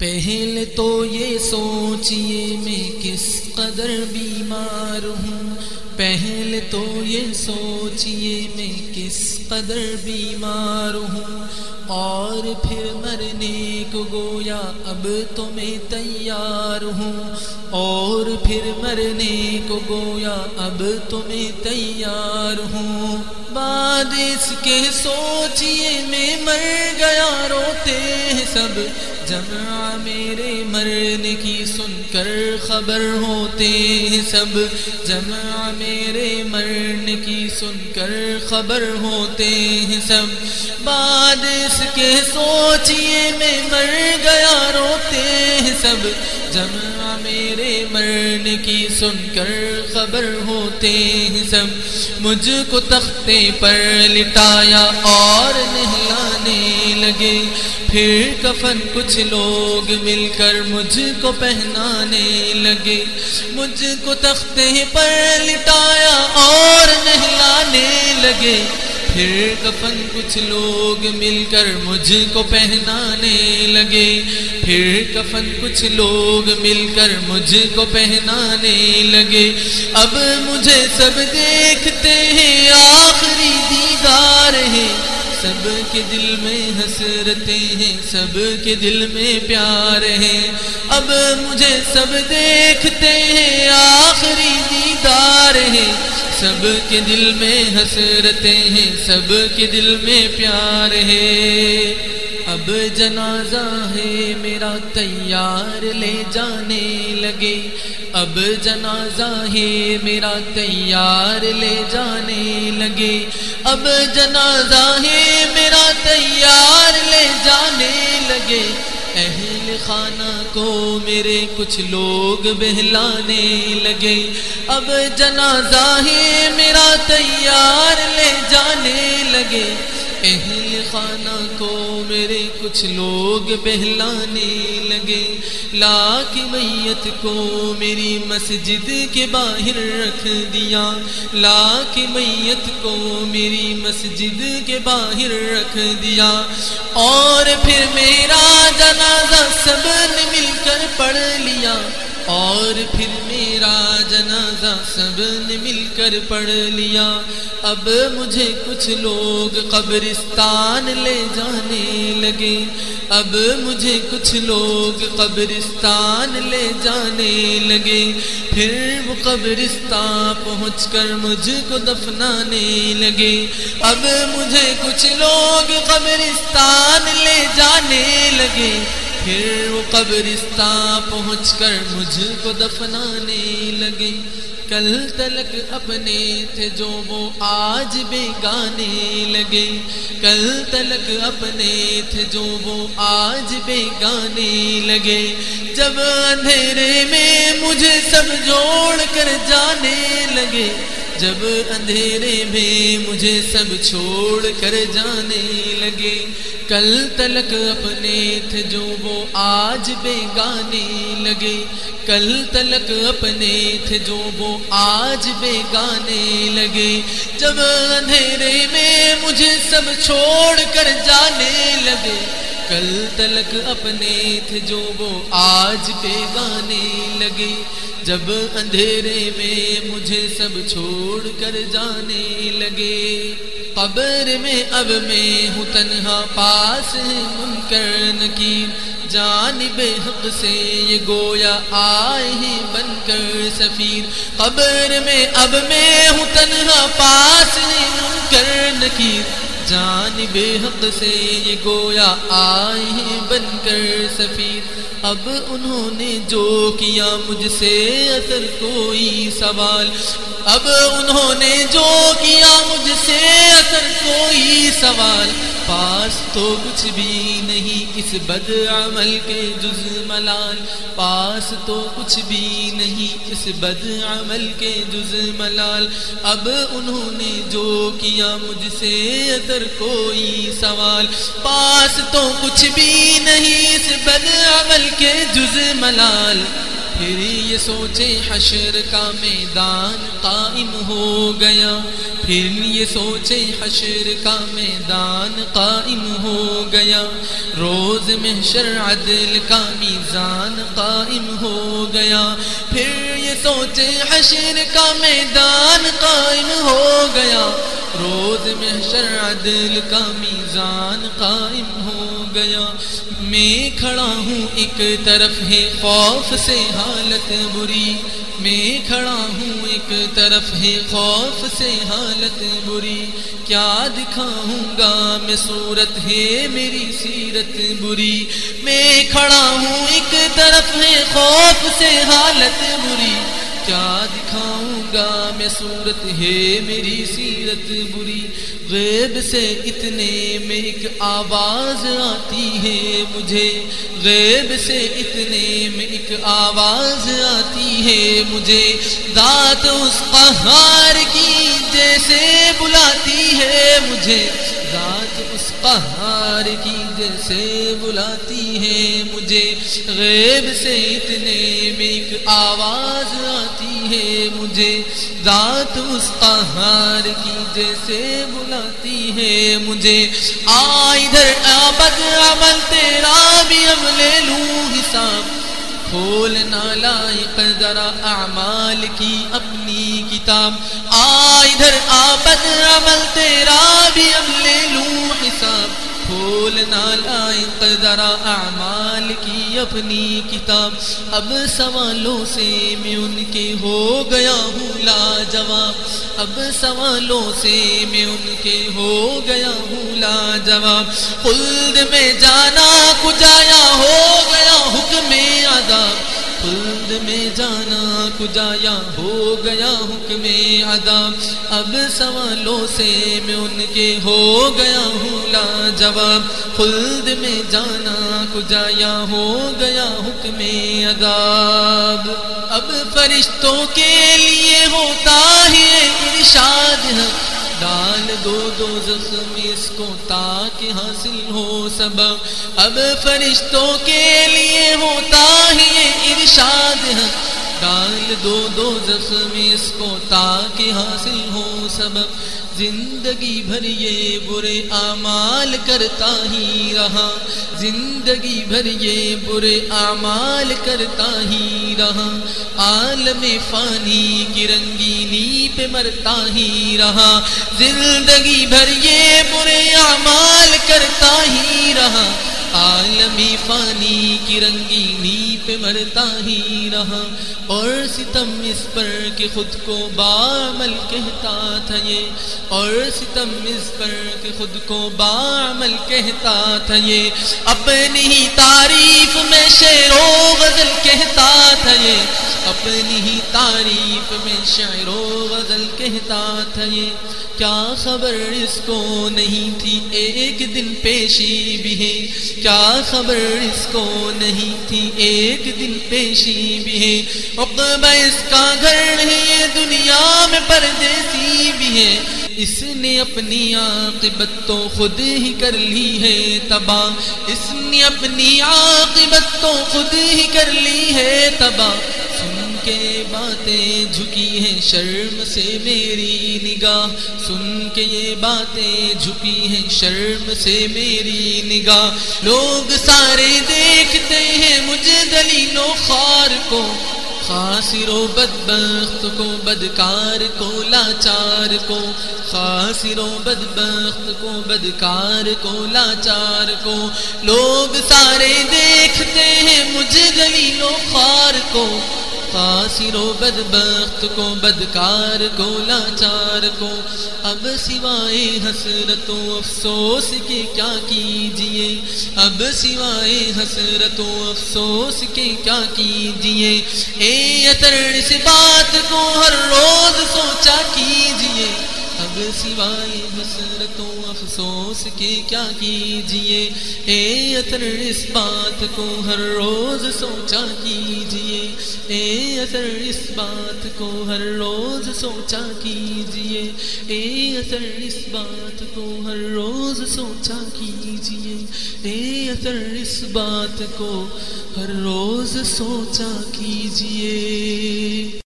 پہلے تو یہ سوچئے میں کس قدر بیمار ہوں۔ پہلے تو یہ سوچئے میں کس قدر بیمار ہوں۔ اور پھر مرنے کو گویا اب تو میں تیار ہوں۔ اور پھر مرنے کو گویا اب تو میں تیار ہوں۔ بعد اس کے سوچئے میں مر گیا، روتے ہیں سب۔ جمع میرے مرنے کی سن کر خبر ہوتے ہیں سب۔ جمع میرے مرنے کی سن کر خبر ہوتے ہیں سب۔ بعد اس کے سوچئے میں مر گیا روتے ہیں سب۔ جمع میرے مرنے کی سن کر خبر ہوتے ہیں سب۔ مجھ کو تختے پر لٹایا اور نہلانے لگے پھر کفن کچھ لوگ مل کر مجھ کو پہنانے لگے۔ مجھ کو تختے پر لٹایا اور نہلانے لگے۔ پھر کفن کچھ لوگ مل کر مجھ کو پہنانے لگے۔ پھر کفن کچھ لوگ مل کر مجھ کو پہنانے لگے۔ اب مجھے سب دیکھتے ہیں، آخری دیدار ہے۔ سب کے دل میں حسرتیں ہیں، سب کے دل میں پیار ہیں اب مجھے سب دیکھتے ہیں، آخری دیدار ہے۔ سب کے دل میں حسرتیں ہیں، سب کے دل میں پیار ہے۔ اب جنازہ ہے میرا، تیار لے جانے لگے۔ اب جنازہ ہے میرا تیار لے جانے لگے۔ اب جنازہ ہے میرا تیار لے جانے لگے۔ اہل خانہ کو میرے کچھ لوگ بہلانے لگے۔ اب جنازہ ہے میرا تیار لے جانے لگے۔ اہل خانہ کو میرے کچھ لوگ بہلانے لگے۔ لا کی میت کو میری مسجد کے باہر رکھ دیا۔ لا کی میت کو میری مسجد کے باہر رکھ دیا۔ اور پھر میرا جنازہ سب نے مل کر پڑھ لیا۔ اور پھر میرا جنازہ سب نے مل کر پڑھ لیا۔ اب مجھے کچھ لوگ قبرستان لے جانے لگے۔ اب مجھے کچھ لوگ قبرستان لے جانے لگے۔ پھر وہ قبرستان پہنچ کر مجھ کو دفنانے لگے۔ اب مجھے کچھ لوگ قبرستان لے جانے لگے۔ پھر وہ قبرستان پہنچ کر مجھ کو دفنانے لگے۔ کل تلک اپنے تھے جو وہ آج بے گانے لگے۔ کل تلک اپنے تھے جو وہ آج بے گانے لگے۔ جب اندھیرے میں مجھے سب جوڑ کر جانے لگے۔ جب اندھیرے میں مجھے سب چھوڑ کر جانے لگے۔ کل تلک اپنے تھے جو وہ آج بے گانے لگے۔ کل تلک اپنے تھے جو وہ آج بے گانے لگے۔ جب اندھیرے میں مجھے سب چھوڑ کر جانے لگے۔ کل تلک اپنے تھے جو وہ آج بے گانے لگے۔ جب اندھیرے میں مجھے سب چھوڑ کر جانے لگے۔ قبر میں اب میں ہوں تنہا، پاس منکر نکیر جانب حق سے یہ گویا آئے ہیں بن کر سفیر۔ قبر میں اب میں ہوں تنہا، پاس منکر نکیر جانب حق سے یہ گویا آئے ہیں بن کر سفیر۔ اب انہوں نے جو کیا مجھ سے اثر کوئی سوال۔ اب انہوں نے جو کیا مجھ سے اثر کوئی سوال، پاس تو کچھ بھی نہیں اس بد عمل کے جز ملال۔ پاس تو کچھ بھی نہیں اس بد عمل کے جز ملال۔ اب انہوں نے جو کیا مجھ سے اثر کوئی سوال، پاس تو کچھ بھی نہیں اس بد عمل کے جز ملال۔ پھر یہ سوچے حشر کا میدان قائم ہو گیا۔ پھر یہ سوچے حشر کا میدان قائم ہو گیا۔ روز محشر عدل کا میزان قائم ہو گیا۔ پھر یہ سوچے حشر کا میدان قائم ہو گیا۔ روز محشر عدل کا میزان قائم ہو گیا۔ میں کھڑا ہوں، ایک طرف ہے خوف سے حالت بری۔ میں کھڑا ہوں، ایک طرف ہے خوف سے حالت بری۔ کیا دکھاؤں گا میں صورت ہے میری سیرت بری۔ میں کھڑا ہوں، ایک طرف ہے خوف سے حالت بری۔ کیا دکھاؤں گا میں صورت ہے میری سیرت بری۔ غیب سے اتنے میں ایک آواز آتی ہے مجھے۔ غیب سے اتنے میں ایک آواز آتی ہے مجھے۔ دات اس قہار کی جیسے بلاتی ہے مجھے۔ ذات اس قہار کی جیسے بلاتی ہے۔ مجھے غیب سے اتنے میں ایک آواز آتی ہے۔ مجھے ذات اس قہار کی جیسے بلاتی ہے۔ مجھے آ ادھر آبد عمل، تیرا بھی ہم لے لوں حساب۔ کھول لائق ذرا اعمال کی اپنی کتاب۔ ادھر آبد عمل تیرا بھی اب لے لوں حساب۔ کھول لائق ذرا اعمال کی اپنی کتاب۔ اب سوالوں سے میں ان کے ہو گیا ہوں لا جواب اب سوالوں سے میں ان کے ہو گیا ہوں لا جواب خلد میں جانا کجایا ہو گیا۔ خلد میں جانا، کجایا ہو گیا حکم عذاب اب سوالوں سے میں ان کے ہو گیا ہوں لا جواب خلد میں جانا، کجایا ہو گیا حکم عذاب اب فرشتوں کے لیے ہوتا ہے ارشاد۔ ہے ڈال دو دو زخم اس کو تاکہ حاصل ہو سبب۔ اب فرشتوں کے لیے ہوتا ہی ارشاد ہے۔ ڈال دو دو زخم اس کو تاکہ حاصل ہو سبب۔ زندگی بھر یہ برے اعمال کرتا ہی رہا۔ زندگی بھر یہ برے اعمال کرتا ہی رہا۔ عالم فانی کی رنگینی پہ مرتا ہی رہا۔ زندگی بھر یہ برے عالمی فانی کی رنگینی پہ مرتا ہی رہا۔ اور ستم اس پر کہ خود کو بامل کہتا تھا یہ۔ اور ستم اس پر کہ خود کو بامل کہتا تھا یہ۔ اپنی ہی تعریف میں شعر و غزل کہتا تھا یہ۔ اپنی ہی تعریف میں شعر و غزل کہتا تھا یہ۔ کیا خبر اس کو نہیں تھی؟ ایک دن پیشی بھی ہے۔ کیا خبر اس کو نہیں تھی؟ ایک دن پیشی بھی ہے۔ اقبا اس کا گھر ہے دنیا میں پردیسی بھی ہے۔ اس نے اپنی عاقبت تو خود ہی کر لی ہے تباہ۔ اس نے اپنی عاقبت تو خود ہی کر لی ہے تباہ۔ کے باتیں جھکی ہیں، شرم سے میری نگاہ۔ سن کے یہ باتیں جھکی ہیں، شرم سے میری نگاہ۔ لوگ سارے دیکھتے ہیں مجھے دلیل و خار کو۔ خاصر و بدبخت کو، بدکار کو، لاچار کو۔ خاصر و بدبخت کو، بدکار کو، لاچار کو۔ لوگ سارے دیکھتے ہیں مجھے دلیل و خار کو۔ قاصر و بدبخت کو بدکار کو لاچار کو اب سوائے حسرت و افسوس کے کیا کیجیے؟ اب سوائے حسرت و افسوس کے کیا کیجیے؟ اے اترن اس بات کو ہر روز سوچا کیجیے۔ اب سوائے حسرتوں افسوس کے کیا کیجیے؟ اے اثر، اس بات کو ہر روز سوچا کیجیے۔ اے اثر، اس بات کو ہر روز سوچا کیجیے۔ اے اثر، اس بات کو ہر روز سوچا کیجیے۔ اے اثر، اس بات کو ہر روز سوچا کیجیے۔